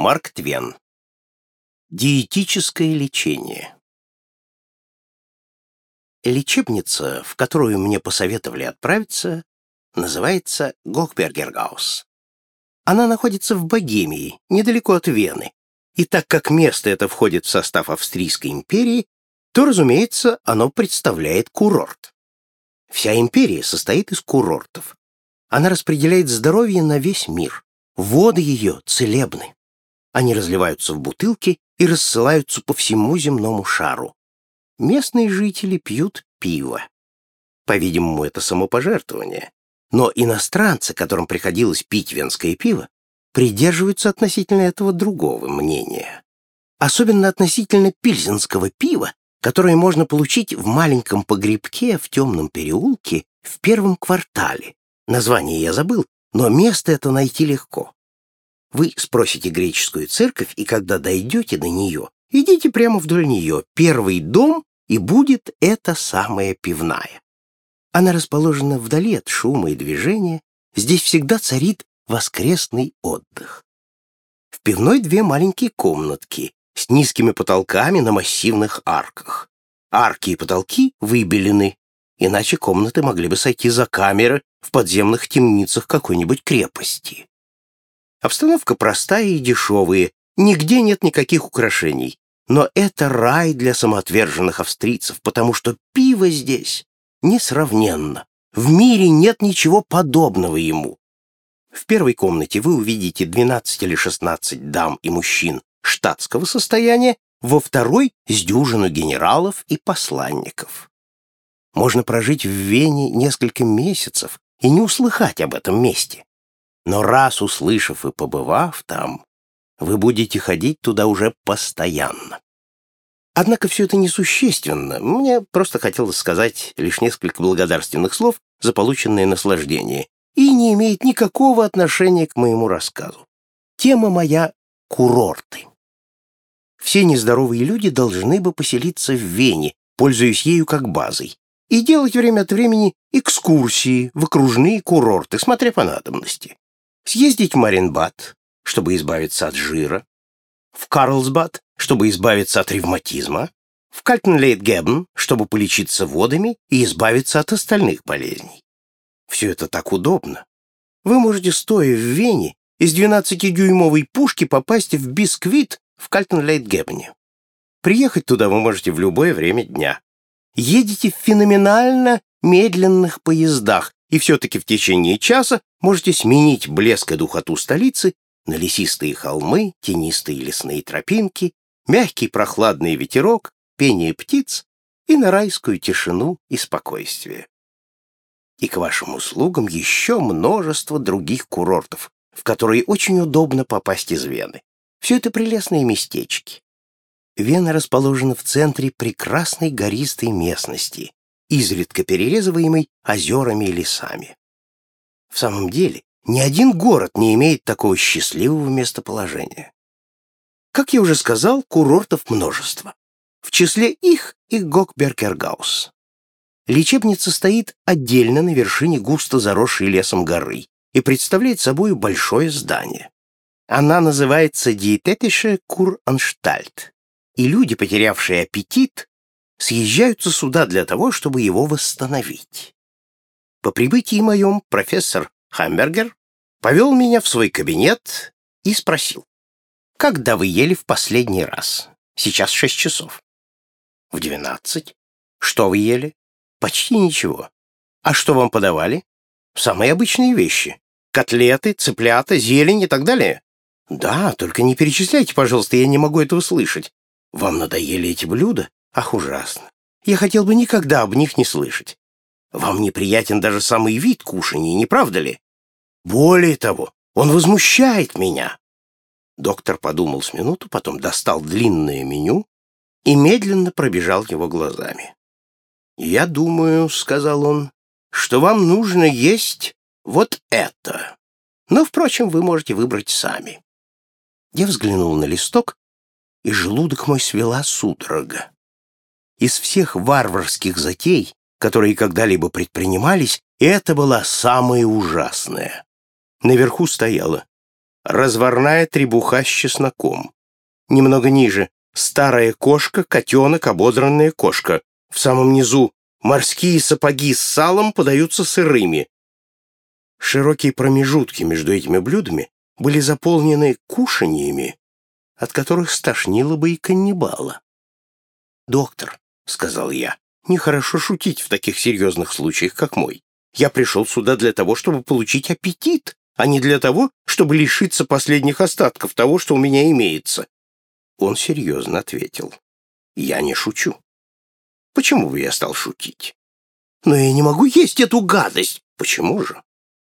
Марк Твен. Диетическое лечение. Лечебница, в которую мне посоветовали отправиться, называется Гохбергергаус. Она находится в Богемии, недалеко от Вены, и так как место это входит в состав Австрийской империи, то, разумеется, оно представляет курорт. Вся империя состоит из курортов. Она распределяет здоровье на весь мир. Воды ее целебны. Они разливаются в бутылки и рассылаются по всему земному шару. Местные жители пьют пиво. По-видимому, это самопожертвование. Но иностранцы, которым приходилось пить венское пиво, придерживаются относительно этого другого мнения. Особенно относительно пильзенского пива, которое можно получить в маленьком погребке в темном переулке в первом квартале. Название я забыл, но место это найти легко. Вы спросите греческую церковь, и когда дойдете до нее, идите прямо вдоль нее, первый дом, и будет эта самая пивная. Она расположена вдали от шума и движения, здесь всегда царит воскресный отдых. В пивной две маленькие комнатки с низкими потолками на массивных арках. Арки и потолки выбелены, иначе комнаты могли бы сойти за камеры в подземных темницах какой-нибудь крепости. Обстановка простая и дешевая, нигде нет никаких украшений. Но это рай для самоотверженных австрийцев, потому что пиво здесь несравненно. В мире нет ничего подобного ему. В первой комнате вы увидите 12 или 16 дам и мужчин штатского состояния, во второй — с дюжину генералов и посланников. Можно прожить в Вене несколько месяцев и не услыхать об этом месте. Но раз услышав и побывав там, вы будете ходить туда уже постоянно. Однако все это несущественно. Мне просто хотелось сказать лишь несколько благодарственных слов за полученное наслаждение и не имеет никакого отношения к моему рассказу. Тема моя — курорты. Все нездоровые люди должны бы поселиться в Вене, пользуясь ею как базой, и делать время от времени экскурсии в окружные курорты, смотря по надобности. Съездить в Маринбад, чтобы избавиться от жира, в Карлсбад, чтобы избавиться от ревматизма, в Кальтенлейтгебен, чтобы полечиться водами и избавиться от остальных болезней. Все это так удобно. Вы можете, стоя в Вене, из 12-дюймовой пушки попасть в бисквит в Кальтенлейтгебене. Приехать туда вы можете в любое время дня. Едете в феноменально медленных поездах, и все-таки в течение часа можете сменить блеск и духоту столицы на лесистые холмы, тенистые лесные тропинки, мягкий прохладный ветерок, пение птиц и на райскую тишину и спокойствие. И к вашим услугам еще множество других курортов, в которые очень удобно попасть из Вены. Все это прелестные местечки. Вена расположена в центре прекрасной гористой местности, изредка перерезываемой озерами и лесами. В самом деле, ни один город не имеет такого счастливого местоположения. Как я уже сказал, курортов множество. В числе их и Гокберкергаус. Лечебница стоит отдельно на вершине густо заросшей лесом горы и представляет собой большое здание. Она называется «Диететише Куранштальт», и люди, потерявшие аппетит, съезжаются сюда для того, чтобы его восстановить. По прибытии моем профессор Хамбергер повел меня в свой кабинет и спросил, «Когда вы ели в последний раз? Сейчас шесть часов». «В двенадцать. Что вы ели?» «Почти ничего. А что вам подавали?» «Самые обычные вещи. Котлеты, цыплята, зелень и так далее». «Да, только не перечисляйте, пожалуйста, я не могу этого слышать. Вам надоели эти блюда? Ах, ужасно. Я хотел бы никогда об них не слышать. Вам неприятен даже самый вид кушаний, не правда ли? Более того, он возмущает меня. Доктор подумал с минуту, потом достал длинное меню и медленно пробежал его глазами. «Я думаю, — сказал он, — что вам нужно есть вот это. Но, впрочем, вы можете выбрать сами». Я взглянул на листок, и желудок мой свела судорога. Из всех варварских затей, которые когда-либо предпринимались, это была самая ужасная. Наверху стояло разварная требуха с чесноком. Немного ниже — старая кошка, котенок, ободранная кошка. В самом низу — морские сапоги с салом подаются сырыми. Широкие промежутки между этими блюдами были заполнены кушаньями, от которых стошнило бы и каннибала. «Доктор», — сказал я, — «нехорошо шутить в таких серьезных случаях, как мой. Я пришел сюда для того, чтобы получить аппетит, а не для того, чтобы лишиться последних остатков того, что у меня имеется». Он серьезно ответил. «Я не шучу». «Почему бы я стал шутить?» «Но я не могу есть эту гадость». «Почему же?»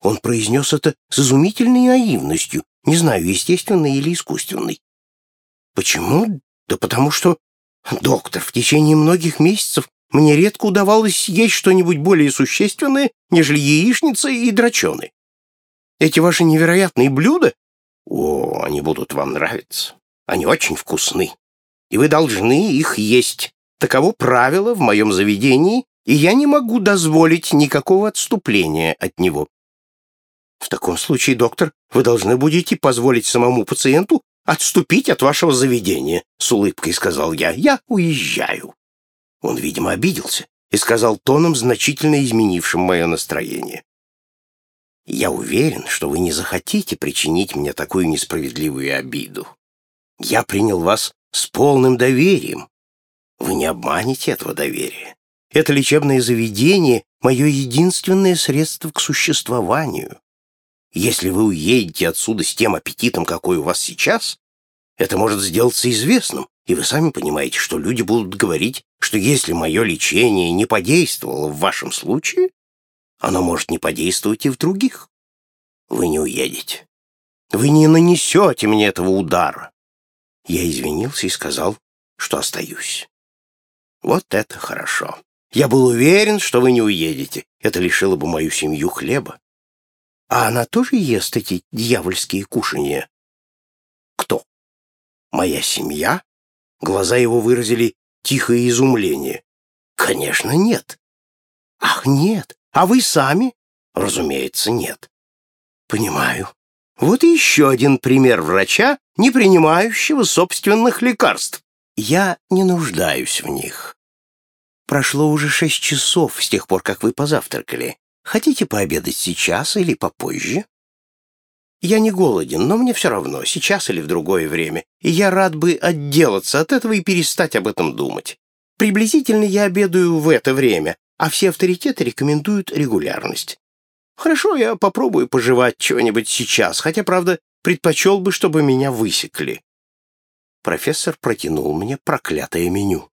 Он произнес это с изумительной наивностью, не знаю, естественной или искусственной. Почему? Да потому что, доктор, в течение многих месяцев мне редко удавалось есть что-нибудь более существенное, нежели яичница и драчены. Эти ваши невероятные блюда, о, они будут вам нравиться. Они очень вкусны, и вы должны их есть. Таково правило в моем заведении, и я не могу дозволить никакого отступления от него. В таком случае, доктор, вы должны будете позволить самому пациенту отступить от вашего заведения, с улыбкой сказал я. Я уезжаю. Он, видимо, обиделся и сказал тоном, значительно изменившим мое настроение. Я уверен, что вы не захотите причинить мне такую несправедливую обиду. Я принял вас с полным доверием. Вы не обманете этого доверия. Это лечебное заведение — мое единственное средство к существованию. Если вы уедете отсюда с тем аппетитом, какой у вас сейчас, это может сделаться известным, и вы сами понимаете, что люди будут говорить, что если мое лечение не подействовало в вашем случае, оно может не подействовать и в других. Вы не уедете. Вы не нанесете мне этого удара. Я извинился и сказал, что остаюсь. Вот это хорошо. Я был уверен, что вы не уедете. Это лишило бы мою семью хлеба. А она тоже ест эти дьявольские кушанья? Кто? Моя семья? Глаза его выразили тихое изумление. Конечно, нет. Ах, нет. А вы сами? Разумеется, нет. Понимаю. Вот еще один пример врача, не принимающего собственных лекарств. Я не нуждаюсь в них. Прошло уже шесть часов с тех пор, как вы позавтракали. Хотите пообедать сейчас или попозже? Я не голоден, но мне все равно, сейчас или в другое время, и я рад бы отделаться от этого и перестать об этом думать. Приблизительно я обедаю в это время, а все авторитеты рекомендуют регулярность. Хорошо, я попробую пожевать чего-нибудь сейчас, хотя, правда, предпочел бы, чтобы меня высекли. Профессор протянул мне проклятое меню.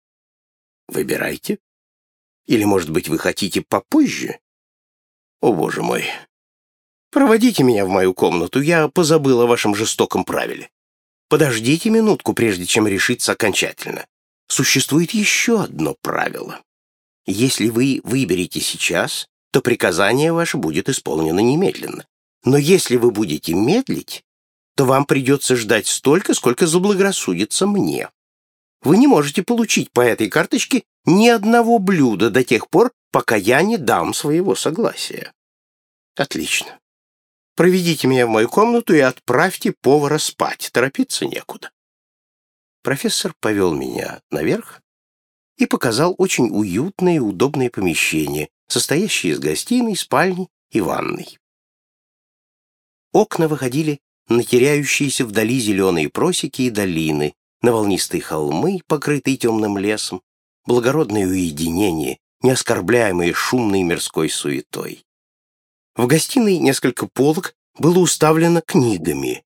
Выбирайте. Или, может быть, вы хотите попозже? О, боже мой! Проводите меня в мою комнату, я позабыл о вашем жестоком правиле. Подождите минутку, прежде чем решиться окончательно. Существует еще одно правило. Если вы выберете сейчас, то приказание ваше будет исполнено немедленно. Но если вы будете медлить, то вам придется ждать столько, сколько заблагорассудится мне. Вы не можете получить по этой карточке ни одного блюда до тех пор, пока я не дам своего согласия. Отлично. Проведите меня в мою комнату и отправьте повара спать. Торопиться некуда. Профессор повел меня наверх и показал очень уютное и удобное помещение, состоящее из гостиной, спальни и ванной. Окна выходили на теряющиеся вдали зеленые просеки и долины, на волнистые холмы, покрытые темным лесом, благородное уединение, не оскорбляемые шумной мирской суетой. В гостиной несколько полок было уставлено книгами.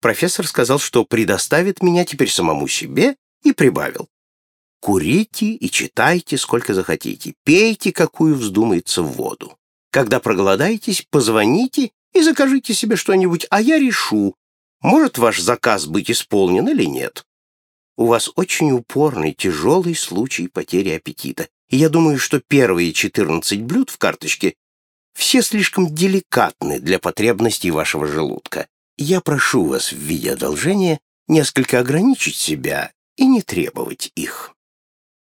Профессор сказал, что предоставит меня теперь самому себе, и прибавил. Курите и читайте, сколько захотите, пейте, какую вздумается в воду. Когда проголодаетесь, позвоните и закажите себе что-нибудь, а я решу, может ваш заказ быть исполнен или нет. У вас очень упорный, тяжелый случай потери аппетита, и я думаю, что первые 14 блюд в карточке все слишком деликатны для потребностей вашего желудка. Я прошу вас в виде одолжения несколько ограничить себя и не требовать их.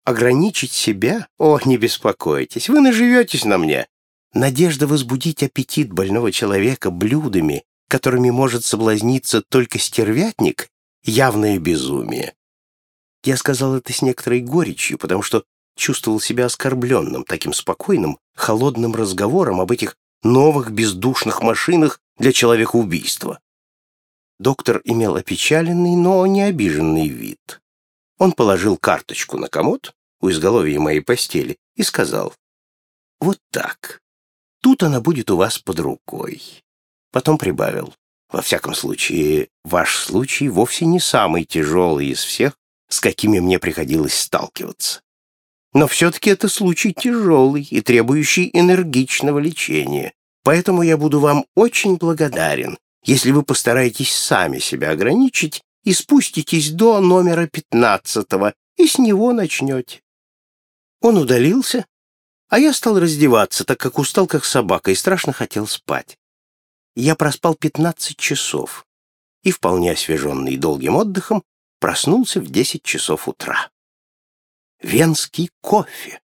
Ограничить себя? О, не беспокойтесь, вы наживетесь на мне. Надежда возбудить аппетит больного человека блюдами, которыми может соблазниться только стервятник, явное безумие. Я сказал это с некоторой горечью, потому что чувствовал себя оскорбленным таким спокойным, холодным разговором об этих новых бездушных машинах для человекоубийства. Доктор имел опечаленный, но не обиженный вид. Он положил карточку на комод у изголовья моей постели и сказал, «Вот так. Тут она будет у вас под рукой». Потом прибавил, «Во всяком случае, ваш случай вовсе не самый тяжелый из всех, с какими мне приходилось сталкиваться. Но все-таки это случай тяжелый и требующий энергичного лечения, поэтому я буду вам очень благодарен, если вы постараетесь сами себя ограничить и спуститесь до номера пятнадцатого и с него начнете. Он удалился, а я стал раздеваться, так как устал как собака и страшно хотел спать. Я проспал пятнадцать часов и, вполне освеженный долгим отдыхом, проснулся в десять часов утра. Венский кофе.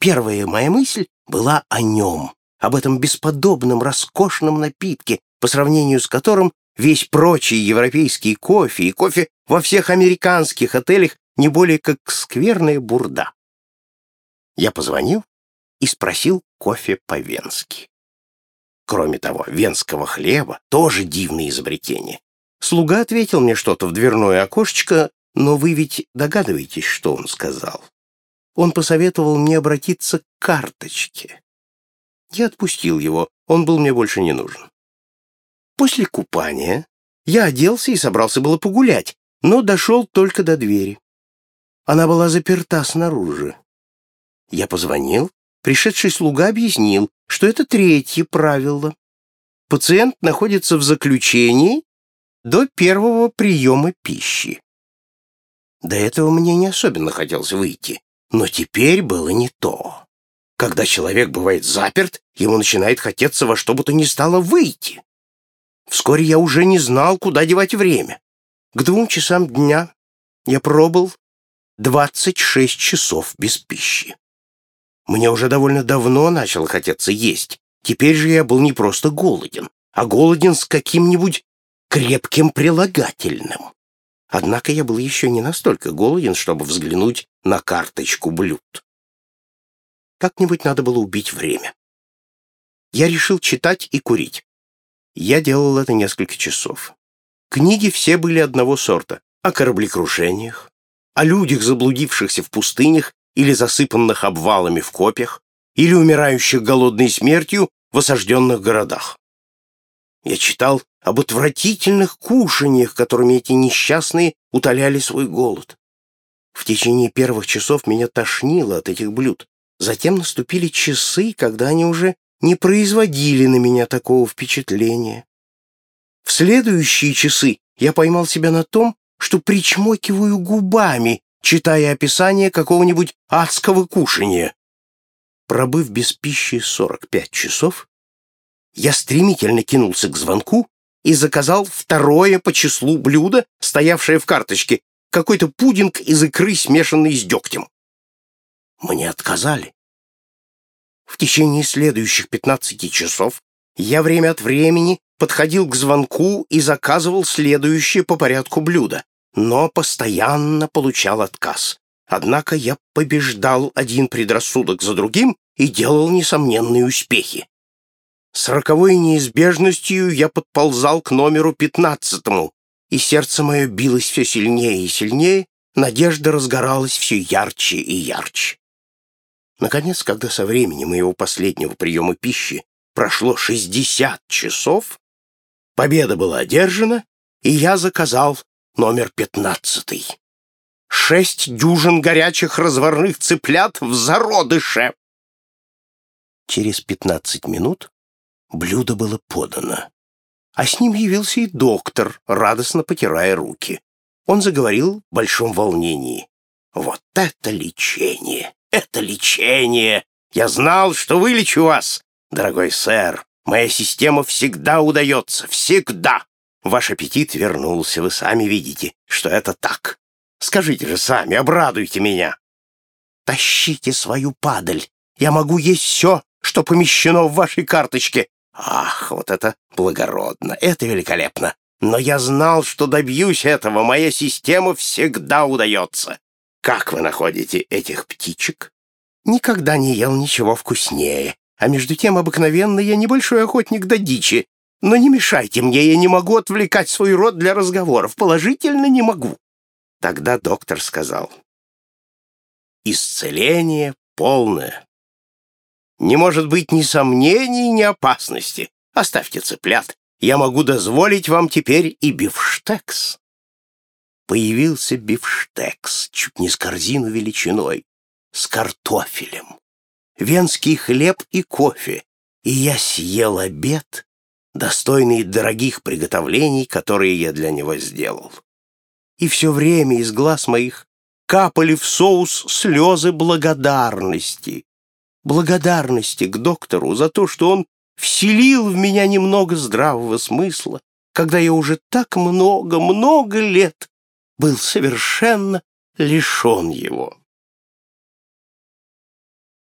Первая моя мысль была о нем, об этом бесподобном роскошном напитке, по сравнению с которым весь прочий европейский кофе и кофе во всех американских отелях не более как скверная бурда. Я позвонил и спросил кофе по-венски. Кроме того, венского хлеба тоже дивное изобретение. Слуга ответил мне что-то в дверное окошечко, но вы ведь догадываетесь, что он сказал. Он посоветовал мне обратиться к карточке. Я отпустил его, он был мне больше не нужен. После купания я оделся и собрался было погулять, но дошел только до двери. Она была заперта снаружи. Я позвонил, пришедший слуга объяснил, что это третье правило. Пациент находится в заключении до первого приема пищи. До этого мне не особенно хотелось выйти, но теперь было не то. Когда человек бывает заперт, ему начинает хотеться во что бы то ни стало выйти. Вскоре я уже не знал, куда девать время. К двум часам дня я пробыл 26 часов без пищи. Мне уже довольно давно начало хотеться есть. Теперь же я был не просто голоден, а голоден с каким-нибудь крепким прилагательным. Однако я был еще не настолько голоден, чтобы взглянуть на карточку блюд. Как-нибудь надо было убить время. Я решил читать и курить. Я делал это несколько часов. Книги все были одного сорта. О кораблекрушениях, о людях, заблудившихся в пустынях или засыпанных обвалами в копьях, или умирающих голодной смертью в осажденных городах. Я читал об отвратительных кушаниях, которыми эти несчастные утоляли свой голод. В течение первых часов меня тошнило от этих блюд. Затем наступили часы, когда они уже не производили на меня такого впечатления. В следующие часы я поймал себя на том, что причмокиваю губами, читая описание какого-нибудь адского кушания. Пробыв без пищи 45 часов, я стремительно кинулся к звонку и заказал второе по числу блюдо, стоявшее в карточке, какой-то пудинг из икры, смешанный с дегтем. Мне отказали. В течение следующих 15 часов я время от времени подходил к звонку и заказывал следующее по порядку блюдо, но постоянно получал отказ. Однако я побеждал один предрассудок за другим и делал несомненные успехи. С роковой неизбежностью я подползал к номеру пятнадцатому, и сердце мое билось все сильнее и сильнее, надежда разгоралась все ярче и ярче. Наконец, когда со времени моего последнего приема пищи прошло шестьдесят часов, победа была одержана, и я заказал номер пятнадцатый. Шесть дюжин горячих разварных цыплят в зародыше. Через пятнадцать минут Блюдо было подано. А с ним явился и доктор, радостно потирая руки. Он заговорил в большом волнении. «Вот это лечение! Это лечение! Я знал, что вылечу вас, дорогой сэр. Моя система всегда удается, всегда. Ваш аппетит вернулся, вы сами видите, что это так. Скажите же сами, обрадуйте меня. Тащите свою падаль. Я могу есть все, что помещено в вашей карточке, Ах, вот это благородно, это великолепно. Но я знал, что добьюсь этого, моя система всегда удается. Как вы находите этих птичек? Никогда не ел ничего вкуснее. А между тем, обыкновенно я небольшой охотник до дичи. Но не мешайте мне, я не могу отвлекать свой рот для разговоров. Положительно не могу. Тогда доктор сказал. Исцеление полное. Не может быть ни сомнений, ни опасности. Оставьте цыплят. Я могу дозволить вам теперь и бифштекс. Появился бифштекс, чуть не с корзину величиной, с картофелем, венский хлеб и кофе, и я съел обед, достойный дорогих приготовлений, которые я для него сделал. И все время из глаз моих капали в соус слезы благодарности. Благодарности к доктору за то, что он вселил в меня немного здравого смысла, когда я уже так много-много лет был совершенно лишен его.